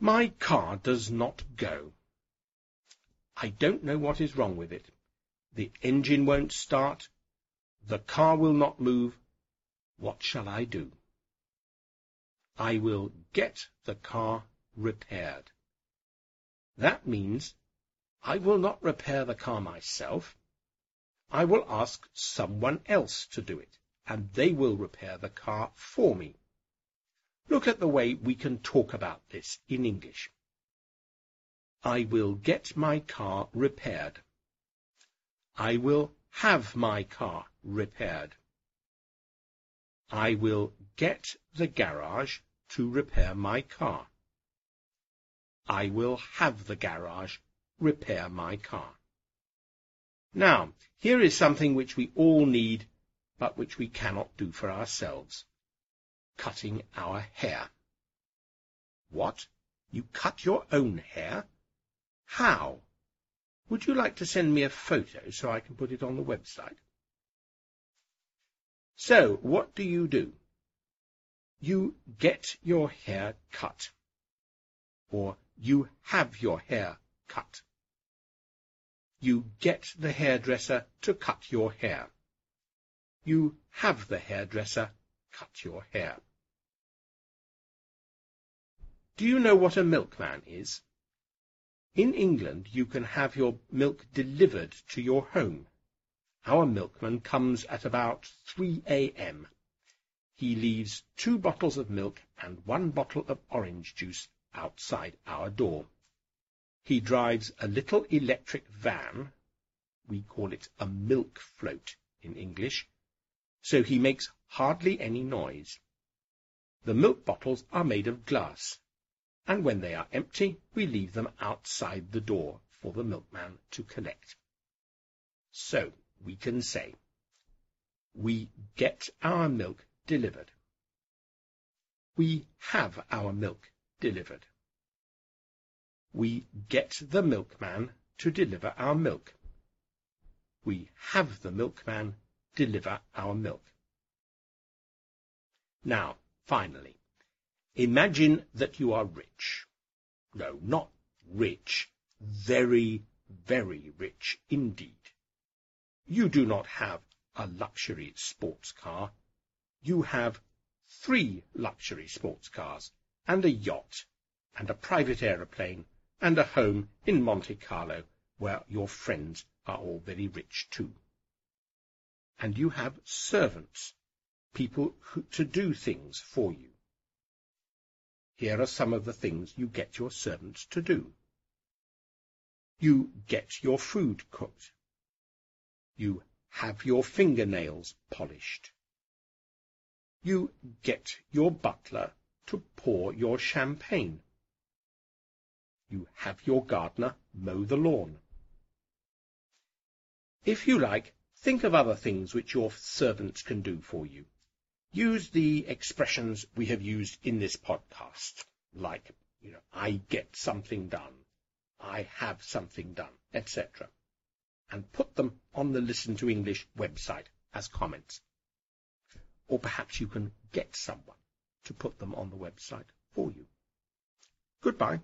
My car does not go. I don't know what is wrong with it. The engine won't start. The car will not move. What shall I do? I will get the car repaired. That means I will not repair the car myself. I will ask someone else to do it, and they will repair the car for me. Look at the way we can talk about this in English. I will get my car repaired. I will have my car repaired. I will get the garage to repair my car. I will have the garage repair my car. Now, here is something which we all need, but which we cannot do for ourselves cutting our hair. What? You cut your own hair? How? Would you like to send me a photo so I can put it on the website? So, what do you do? You get your hair cut. Or you have your hair cut. You get the hairdresser to cut your hair. You have the hairdresser cut your hair. Do you know what a milkman is? In England, you can have your milk delivered to your home. Our milkman comes at about 3 a.m. He leaves two bottles of milk and one bottle of orange juice outside our door. He drives a little electric van, we call it a milk float in English, so he makes hardly any noise. The milk bottles are made of glass, and when they are empty, we leave them outside the door for the milkman to collect. So we can say, we get our milk delivered. We have our milk delivered. We get the milkman to deliver our milk. We have the milkman deliver our milk. Now, finally, Imagine that you are rich. No, not rich. Very, very rich indeed. You do not have a luxury sports car. You have three luxury sports cars, and a yacht, and a private aeroplane, and a home in Monte Carlo, where your friends are all very rich too. And you have servants, people who, to do things for you. Here are some of the things you get your servants to do. You get your food cooked. You have your fingernails polished. You get your butler to pour your champagne. You have your gardener mow the lawn. If you like, think of other things which your servants can do for you. Use the expressions we have used in this podcast, like, you know, I get something done, I have something done, etc., and put them on the Listen to English website as comments. Or perhaps you can get someone to put them on the website for you. Goodbye.